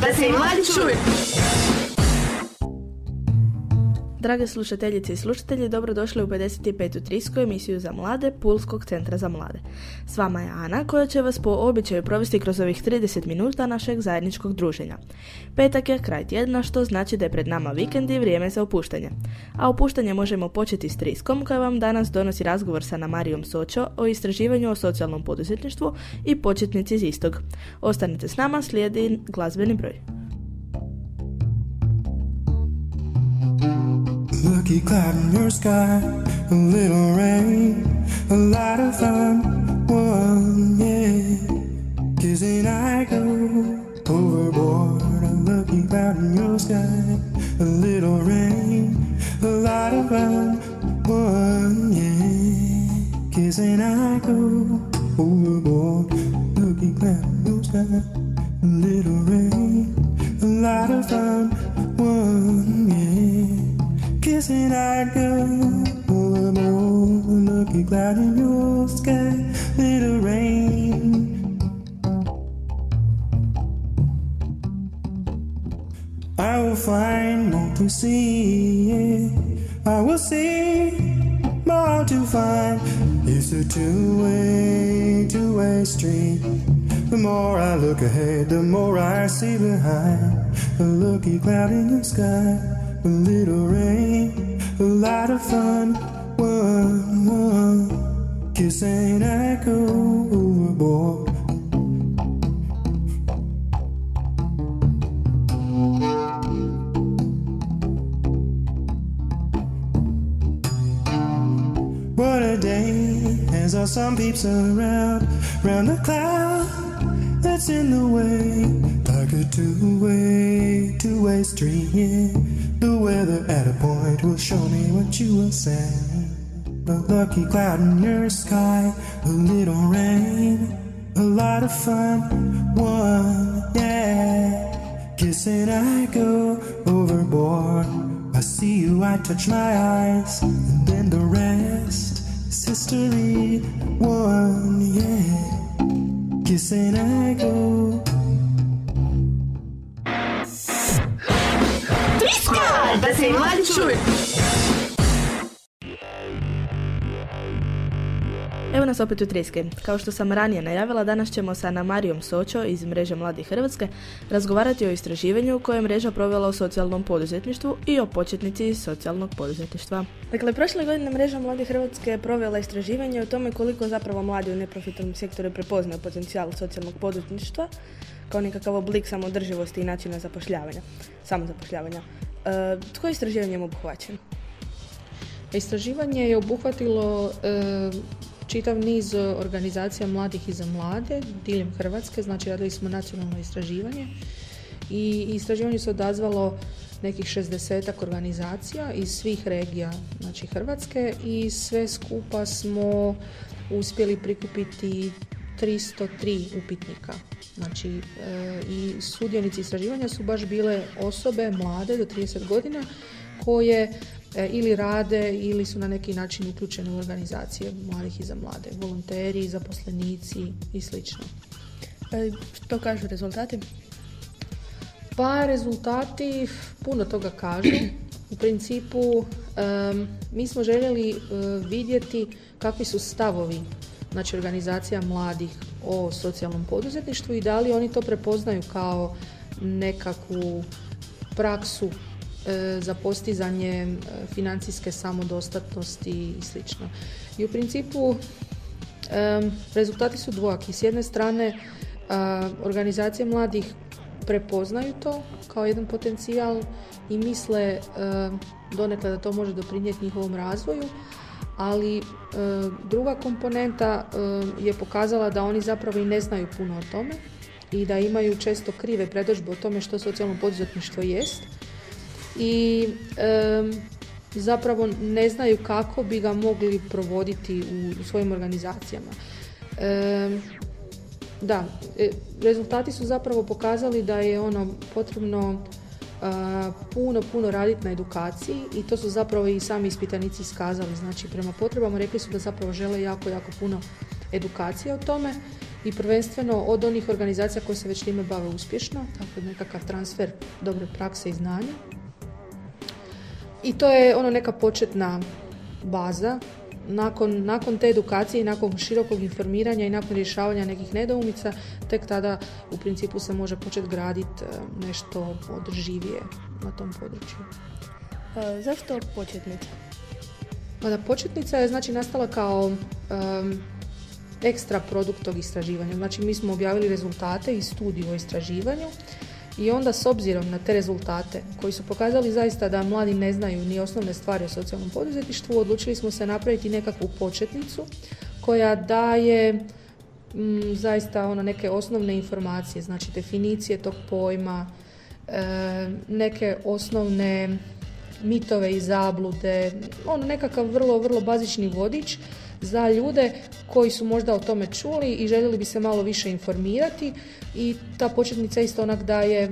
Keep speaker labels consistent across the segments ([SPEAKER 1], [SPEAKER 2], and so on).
[SPEAKER 1] Da se i mladi čuju.
[SPEAKER 2] Drage slušateljice i slušatelji, dobrodošli u 55. trisku emisiju za mlade Pulskog centra za mlade. S vama je Ana koja će vas po običaju provesti kroz ovih 30 minuta našeg zajedničkog druženja. Petak je kraj tjedna što znači da je pred nama vikend i vrijeme za opuštanje. A opuštanje možemo početi s triskom koja vam danas donosi razgovor sa Marijom Sočo o istraživanju o socijalnom poduzetništvu i početnici iz istog. Ostanite s nama, slijedi glazbeni broj.
[SPEAKER 3] Lucky cloud in your sky, a little rain, a lot of fun, one, yeah. Kissing I go overboard, a lucky cloud in your sky, a little rain, a lot of fun, one, yeah. Kissing I go overboard, lucky cloud in your sky, a little rain, a lot of fun. Kissing I go overboard, lucky cloud in your sky, little rain. I will find more to see, yeah. I will see more to find. It's a two-way, two-way street. The more I look ahead, the more I see behind. A lucky cloud in the sky, a little rain, a lot of fun. One, one, kiss and I go overboard. What a day, as our sun peeps around, round the cloud that's in the way, like a two-way, two-way street. The weather at a point will show me what you will say. A lucky cloud in your sky, a little rain, a lot of fun. One, yeah, kissing I go overboard. I see you, I touch my eyes, and then the rest is history. One, yeah, kissing I go.
[SPEAKER 1] Mladi.
[SPEAKER 2] Evo nas opet u Triske. Kao što sam ranije najavila, danas ćemo sa Ana Marijom Sočo iz Mreže Mladih Hrvatske razgovarati o istraživanju koje je mreža provela o socijalnom poduzetništvu i o početnici socijalnog poduzetništva. Dakle, prošle godine Mreža Mladih Hrvatske je provela istraživanje o tome koliko zapravo mladi u neprofitnom sektoru prepoznaju potencijal socijalnog poduzetništva kao nekakav oblik samodrživosti i načina zapošljavanja, samozapošljavanja. E, tko je istraživanjem obuhvaćen?
[SPEAKER 4] Istraživanje je obuhvatilo e, čitav niz organizacija mladih i za mlade diljem Hrvatske, znači radili smo nacionalno istraživanje i istraživanje se odazvalo nekih 60 organizacija iz svih regija znači Hrvatske i sve skupa smo uspjeli prikupiti 303 upitnika. Znači, e, i sudionici istraživanja su baš bile osobe mlade do 30 godina koje e, ili rade ili su na neki način uključene u organizacije mladih i za mlade, volonteri, zaposlenici i slično.
[SPEAKER 2] E, što kažu rezultati?
[SPEAKER 4] Pa rezultati puno toga kažu. U principu em, mi smo željeli e, vidjeti kakvi su stavovi znači organizacija mladih o socijalnom poduzetništvu i da li oni to prepoznaju kao nekakvu praksu e, za postizanje e, financijske samodostatnosti i slično. I u principu em, rezultati su dvojaki. S jedne strane organizacije mladih prepoznaju to kao jedan potencijal i misle e, donekle da to može doprinijeti njihovom razvoju, ali e, druga komponenta e, je pokazala da oni zapravo i ne znaju puno o tome i da imaju često krive predodžbe o tome što socijalno poduzetništvo jest i e, zapravo ne znaju kako bi ga mogli provoditi u, u svojim organizacijama. E, da, e, rezultati su zapravo pokazali da je ono potrebno puno, puno raditi na edukaciji i to su zapravo i sami ispitanici iskazali. Znači, prema potrebama rekli su da zapravo žele jako, jako puno edukacije o tome i prvenstveno od onih organizacija koje se već time bave uspješno, dakle nekakav transfer dobre prakse i znanja. I to je ono neka početna baza. Nakon, nakon te edukacije i nakon širokog informiranja i nakon rješavanja nekih nedoumica, tek tada u principu se može početi graditi e, nešto održivije na tom području.
[SPEAKER 2] E, zašto početnica?
[SPEAKER 4] Pa da početnica je znači nastala kao ekstra produkt tog istraživanja. Znači mi smo objavili rezultate i studiju o istraživanju i onda s obzirom na te rezultate koji su pokazali zaista da mladi ne znaju ni osnovne stvari o socijalnom poduzetništvu, odlučili smo se napraviti nekakvu početnicu koja daje mm, zaista ono neke osnovne informacije, znači definicije tog pojma, e, neke osnovne mitove i zablude, ono nekakav vrlo, vrlo bazični vodič za ljude koji su možda o tome čuli i željeli bi se malo više informirati i ta početnica isto onak daje e,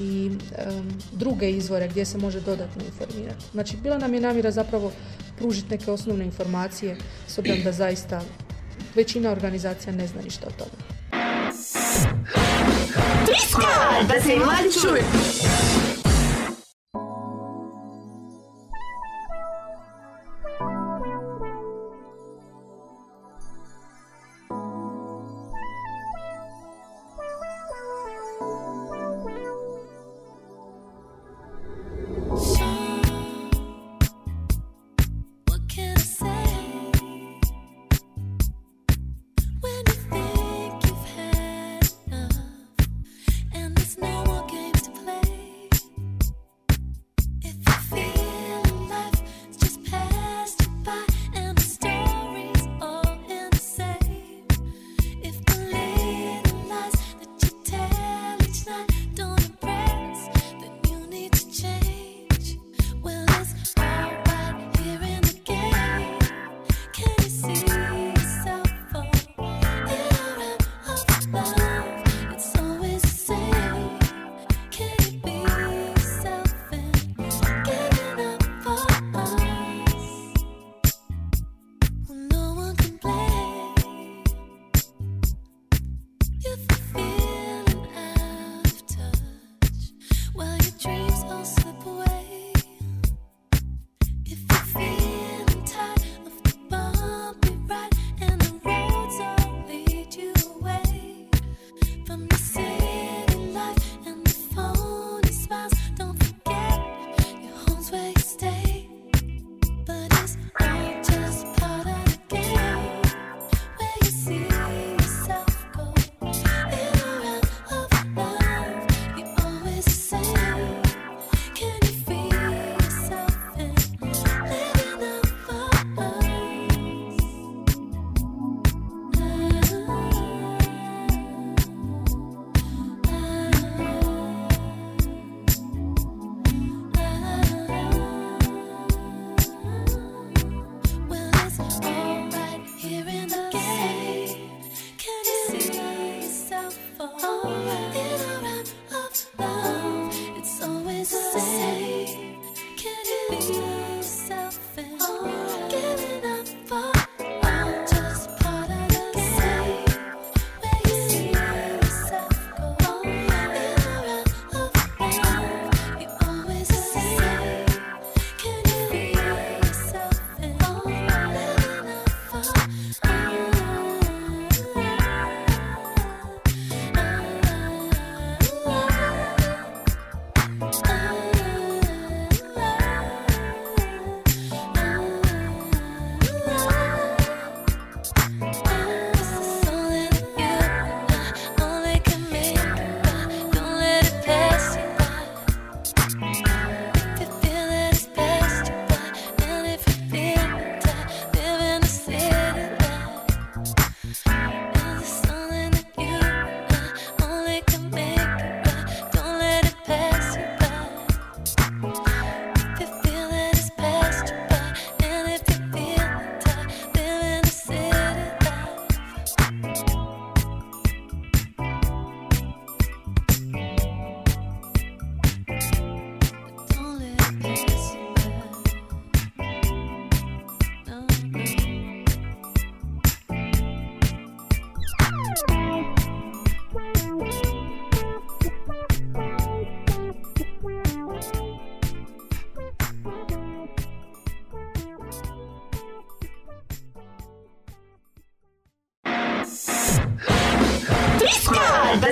[SPEAKER 4] i e, druge izvore gdje se može dodatno informirati. Znači, bila nam je namjera zapravo pružiti neke osnovne informacije s obzirom da zaista većina organizacija ne zna ništa o tome.
[SPEAKER 1] Da se mladi čuju.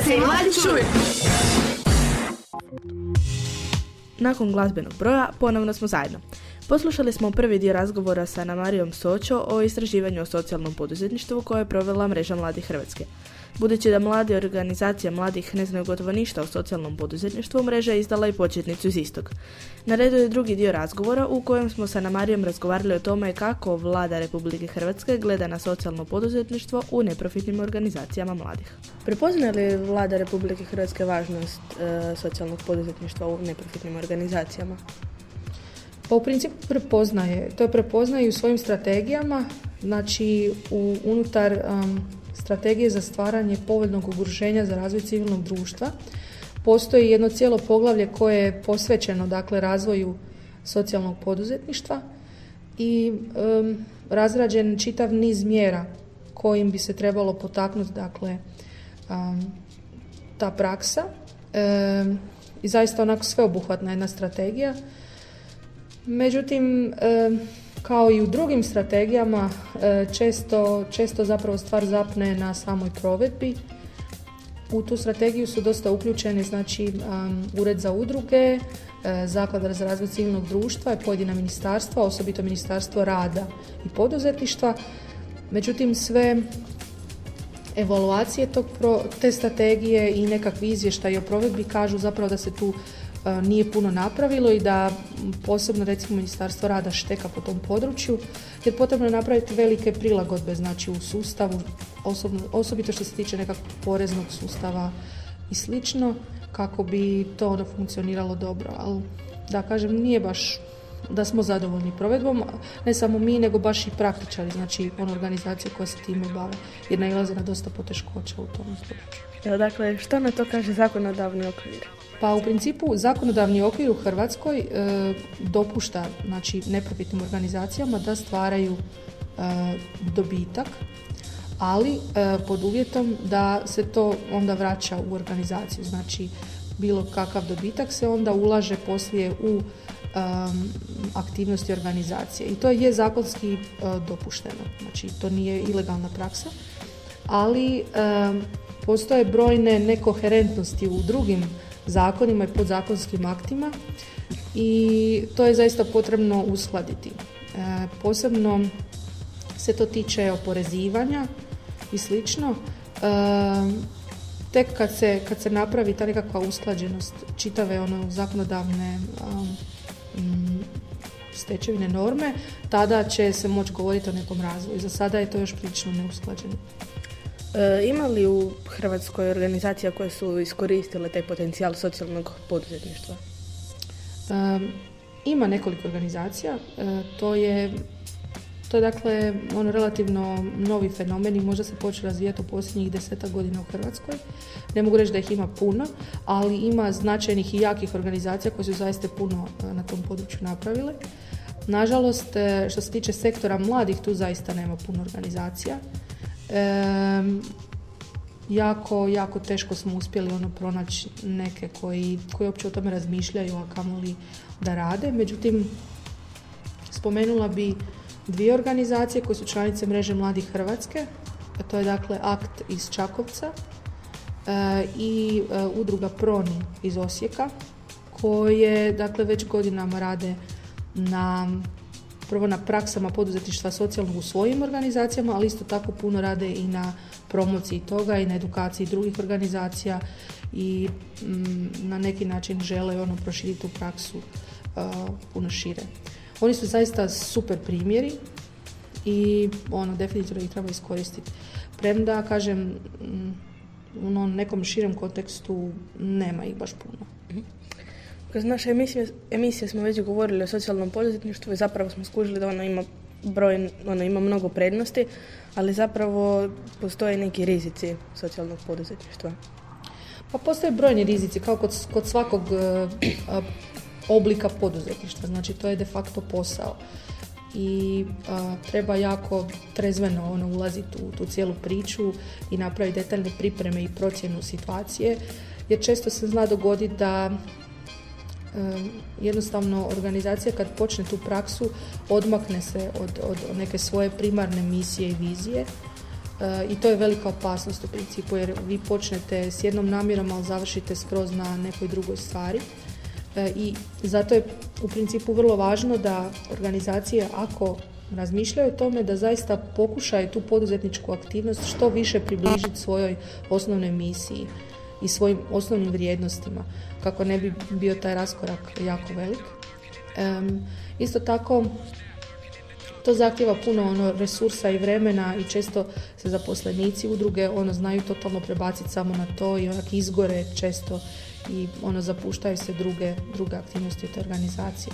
[SPEAKER 1] Se i mladi čuju.
[SPEAKER 2] Nakon glazbenog broja ponovno smo zajedno. Poslušali smo prvi dio razgovora sa Anamarijom Sočo o istraživanju o socijalnom poduzetništvu koje je provela Mreža Mladih Hrvatske. Budući da mladi organizacija mladih ne znaju gotovo ništa o socijalnom poduzetništvu, mreža je izdala i početnicu iz istog. Na redu je drugi dio razgovora u kojem smo sa Namarijom razgovarali o tome kako vlada Republike Hrvatske gleda na socijalno poduzetništvo u neprofitnim organizacijama mladih. Prepoznaje li vlada Republike Hrvatske važnost e, socijalnog poduzetništva u neprofitnim organizacijama?
[SPEAKER 4] Pa u principu prepoznaje. To je prepoznaje i u svojim strategijama, znači u, unutar strategije za stvaranje povoljnog udruženja za razvoj civilnog društva. Postoji jedno cijelo poglavlje koje je posvećeno dakle razvoju socijalnog poduzetništva i razrađen čitav niz mjera kojim bi se trebalo potaknuti dakle ta praksa i zaista onako sveobuhvatna jedna strategija. Međutim, kao i u drugim strategijama e, često, često zapravo stvar zapne na samoj provedbi. U tu strategiju su dosta uključeni znači ured za udruge, e, zaklada za razvoj civilnog društva i pojedina ministarstva, osobito ministarstvo rada i poduzetništva. Međutim, sve evaluacije tog te strategije i nekakvi izvještaji o provedbi kažu zapravo da se tu E, nije puno napravilo i da posebno recimo Ministarstvo rada šteka po tom području jer potrebno je napraviti velike prilagodbe znači u sustavu osobno, osobito što se tiče nekakvog poreznog sustava i slično kako bi to ono funkcioniralo dobro ali da kažem nije baš da smo zadovoljni provedbom, ne samo mi, nego baš i praktičari, znači one organizacije koje se time bave, jer nailaze na dosta poteškoća u tom području.
[SPEAKER 2] Dakle, što na to kaže zakonodavni okvir?
[SPEAKER 4] Pa u principu zakonodavni okvir u Hrvatskoj e, dopušta znači, neprofitnim organizacijama da stvaraju e, dobitak, ali e, pod uvjetom da se to onda vraća u organizaciju. Znači bilo kakav dobitak se onda ulaže poslije u aktivnosti organizacije. I to je zakonski dopušteno. Znači to nije ilegalna praksa, ali postoje brojne nekoherentnosti u drugim zakonima i podzakonskim aktima i to je zaista potrebno uskladiti. E, posebno se to tiče oporezivanja i slično. E, tek kad se, kad se napravi ta nekakva usklađenost čitave ono zakonodavne stečevine norme, tada će se moći govoriti o nekom razvoju. Za sada je to još prilično neusklađeno.
[SPEAKER 2] E, ima li u Hrvatskoj organizacija koje su iskoristile taj potencijal socijalnog poduzetništva?
[SPEAKER 4] E, ima nekoliko organizacija. E, to je to je dakle ono relativno novi fenomen i možda se počeo razvijati u posljednjih deseta godina u Hrvatskoj. Ne mogu reći da ih ima puno, ali ima značajnih i jakih organizacija koje su zaista puno na tom području napravile. Nažalost, što se tiče sektora mladih, tu zaista nema puno organizacija jako, jako teško smo uspjeli ono pronaći neke koji, koji uopće o tome razmišljaju, a kamoli da rade. Međutim, spomenula bi dvije organizacije koje su članice mreže Mladih Hrvatske, a to je dakle akt iz Čakovca e, i e, udruga Proni iz Osijeka, koje dakle već godinama rade na prvo na praksama poduzetništva socijalnog u svojim organizacijama, ali isto tako puno rade i na promociji toga i na edukaciji drugih organizacija i mm, na neki način žele ono proširiti tu praksu puno šire. Oni su zaista super primjeri i ono definitivno ih treba iskoristiti. Premda, kažem, mm, u nekom širem kontekstu nema ih baš puno.
[SPEAKER 2] Kroz naše emisije, emisije smo već govorili o socijalnom poduzetništvu i zapravo smo skužili da ono ima broj, ono ima mnogo prednosti, ali zapravo postoje neki rizici socijalnog poduzetništva.
[SPEAKER 4] Pa postoje brojni rizici, kao kod, kod svakog uh, oblika poduzetništva. Znači, to je de facto posao. I treba jako trezveno ono, ulaziti u tu cijelu priču i napraviti detaljne pripreme i procjenu situacije. Jer često se zna dogoditi da jednostavno organizacija kad počne tu praksu odmakne se od, od neke svoje primarne misije i vizije i to je velika opasnost u principu jer vi počnete s jednom namjerom, ali završite skroz na nekoj drugoj stvari. I zato je u principu vrlo važno da organizacije ako razmišljaju o tome da zaista pokušaju tu poduzetničku aktivnost što više približiti svojoj osnovnoj misiji i svojim osnovnim vrijednostima kako ne bi bio taj raskorak jako velik. isto tako to zahtjeva puno ono resursa i vremena i često se zaposlenici udruge ono znaju totalno prebaciti samo na to i onak izgore često i ono zapuštaju se druge, druge aktivnosti te organizacije.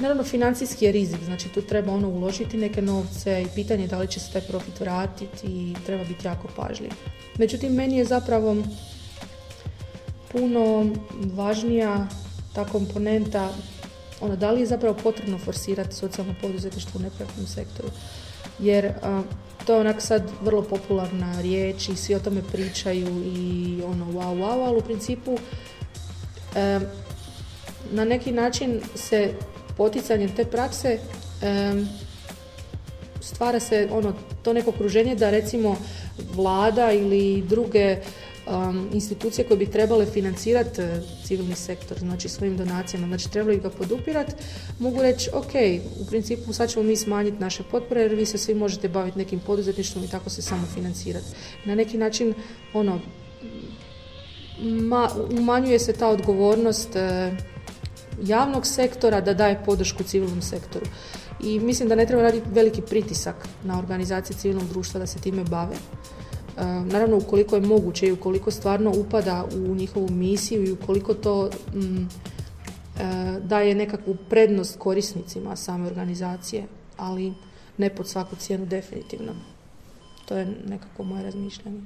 [SPEAKER 4] Naravno, financijski je rizik, znači tu treba ono uložiti neke novce i pitanje da li će se taj profit vratiti i treba biti jako pažljiv. Međutim, meni je zapravo puno važnija ta komponenta ono, da li je zapravo potrebno forsirati socijalno poduzetništvo u neprofitnom sektoru. Jer to je onak sad vrlo popularna riječ i svi o tome pričaju i ono wow wow, ali u principu na neki način se poticanjem te prakse stvara se ono to neko okruženje da recimo vlada ili druge um, institucije koje bi trebale financirati e, civilni sektor, znači svojim donacijama, znači trebali ga podupirati, mogu reći ok, u principu sad ćemo mi smanjiti naše potpore jer vi se svi možete baviti nekim poduzetništvom i tako se samo financirati. Na neki način ono ma, umanjuje se ta odgovornost e, javnog sektora da daje podršku civilnom sektoru. I mislim da ne treba raditi veliki pritisak na organizacije civilnog društva da se time bave. E, naravno, ukoliko je moguće i ukoliko stvarno upada u njihovu misiju i ukoliko to mm, e, daje nekakvu prednost korisnicima same organizacije, ali ne pod svaku cijenu definitivno. To je nekako moje razmišljanje.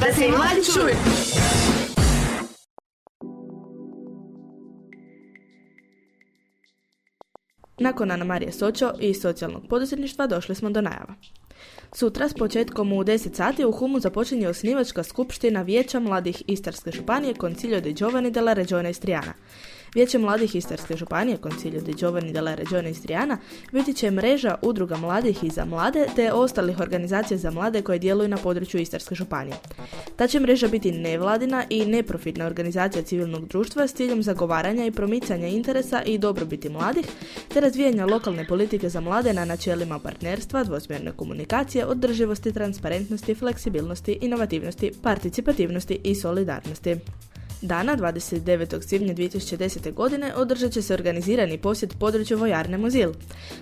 [SPEAKER 1] Da se i mladi čuju.
[SPEAKER 2] Nakon Ana Marije Sočo i socijalnog poduzetništva došli smo do najava. Sutra s početkom u 10 sati u Humu započinje osnivačka skupština Vijeća mladih Istarske županije Concilio de Giovani della Regione Istriana. Vijeće mladih Istarske županije Concilio de Giovani della Regione Istriana biti će mreža udruga mladih i za mlade te ostalih organizacija za mlade koje djeluju na području Istarske županije. Ta će mreža biti nevladina i neprofitna organizacija civilnog društva s ciljem zagovaranja i promicanja interesa i dobrobiti mladih te razvijanja lokalne politike za mlade na načelima partnerstva, dvosmjerne komunikacije, održivosti, transparentnosti, fleksibilnosti, inovativnosti, participativnosti i solidarnosti. Dana 29. svibnja 2010. godine održat će se organizirani posjet području vojarne Muzil.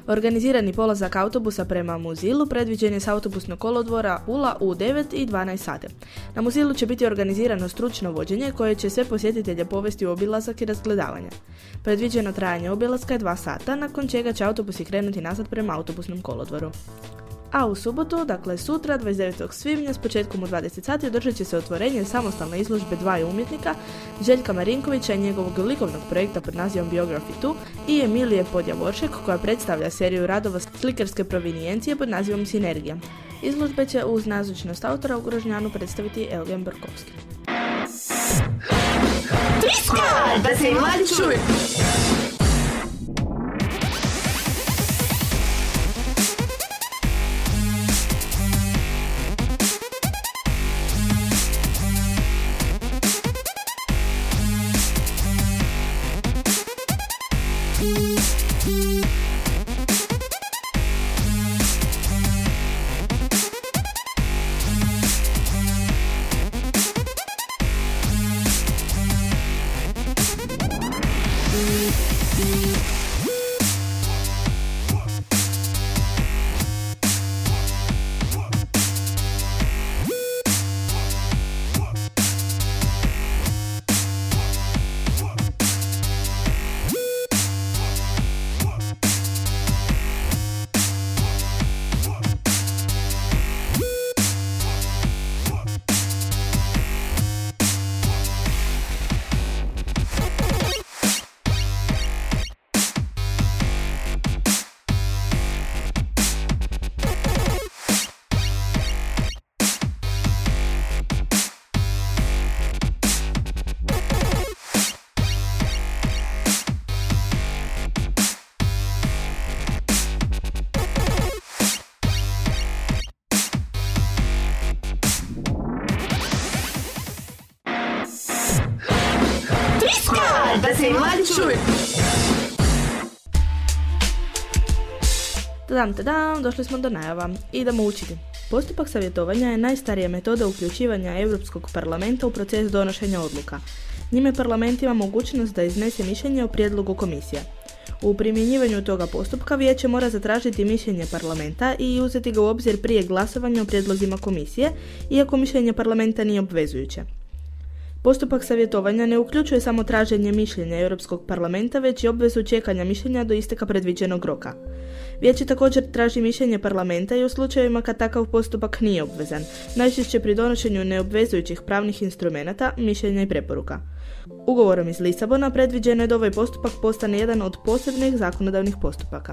[SPEAKER 2] Organizirani polazak autobusa prema Muzilu predviđen je s autobusnog kolodvora Ula u 9 i 12 sati. Na Muzilu će biti organizirano stručno vođenje koje će sve posjetitelje povesti u obilazak i razgledavanje. Predviđeno trajanje obilaska je 2 sata, nakon čega će autobusi krenuti nazad prema autobusnom kolodvoru. A u subotu, dakle sutra, 29. svibnja, s početkom u 20 sati, održat će se otvorenje samostalne izložbe dvaju umjetnika, Željka Marinkovića i njegovog likovnog projekta pod nazivom Biography 2 i Emilije Podjavoršek koja predstavlja seriju radova slikarske provinijencije pod nazivom Sinergija. Izložbe će uz nazočnost autora u Grožnjanu predstaviti Elgen Borkovski.
[SPEAKER 1] Da se mladi.
[SPEAKER 2] Tadam, tadam, došli smo do najava. Idemo učiti. Postupak savjetovanja je najstarija metoda uključivanja Europskog parlamenta u proces donošenja odluka. Njime parlament ima mogućnost da iznese mišljenje o prijedlogu komisije. U primjenjivanju toga postupka vijeće mora zatražiti mišljenje parlamenta i uzeti ga u obzir prije glasovanja o prijedlozima komisije, iako mišljenje parlamenta nije obvezujuće. Postupak savjetovanja ne uključuje samo traženje mišljenja Europskog parlamenta, već i obvezu čekanja mišljenja do isteka predviđenog roka. Vijeće također traži mišljenje parlamenta i u slučajevima kad takav postupak nije obvezan, najčešće pri donošenju neobvezujućih pravnih instrumenata, mišljenja i preporuka. Ugovorom iz Lisabona predviđeno je da ovaj postupak postane jedan od posebnih zakonodavnih postupaka.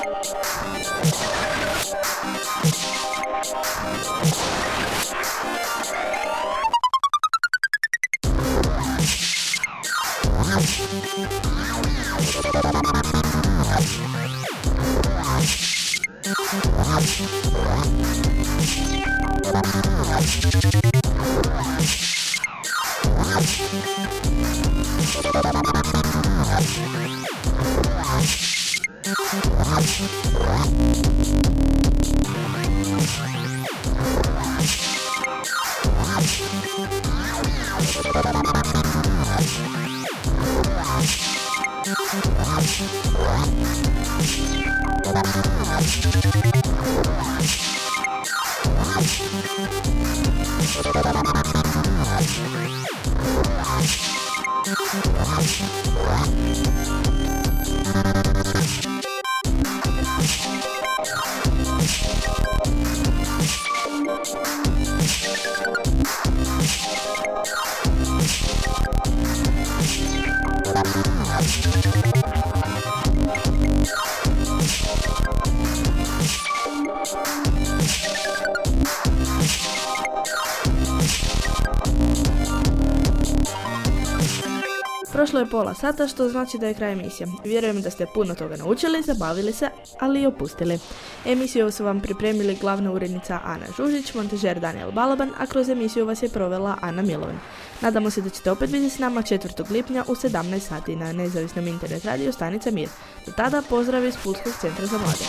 [SPEAKER 2] Thank you. Prošlo je pola sata, što znači da je kraj emisije. Vjerujem da ste puno toga naučili, zabavili se, ali i opustili. Emisiju su vam pripremili glavna urednica Ana Žužić, montažer Daniel Balaban, a kroz emisiju vas je provela Ana Milovin. Nadamo se da ćete opet biti s nama 4. lipnja u 17 sati na nezavisnom internet radiju Stanica Mir. Do tada pozdrav iz Pulskog centra za mlade.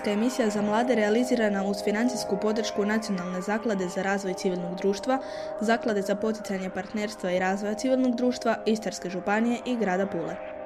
[SPEAKER 2] Radijska emisija za mlade realizirana uz financijsku podršku Nacionalne zaklade za razvoj civilnog društva, Zaklade za poticanje partnerstva i razvoja civilnog društva, Istarske županije i grada Pule.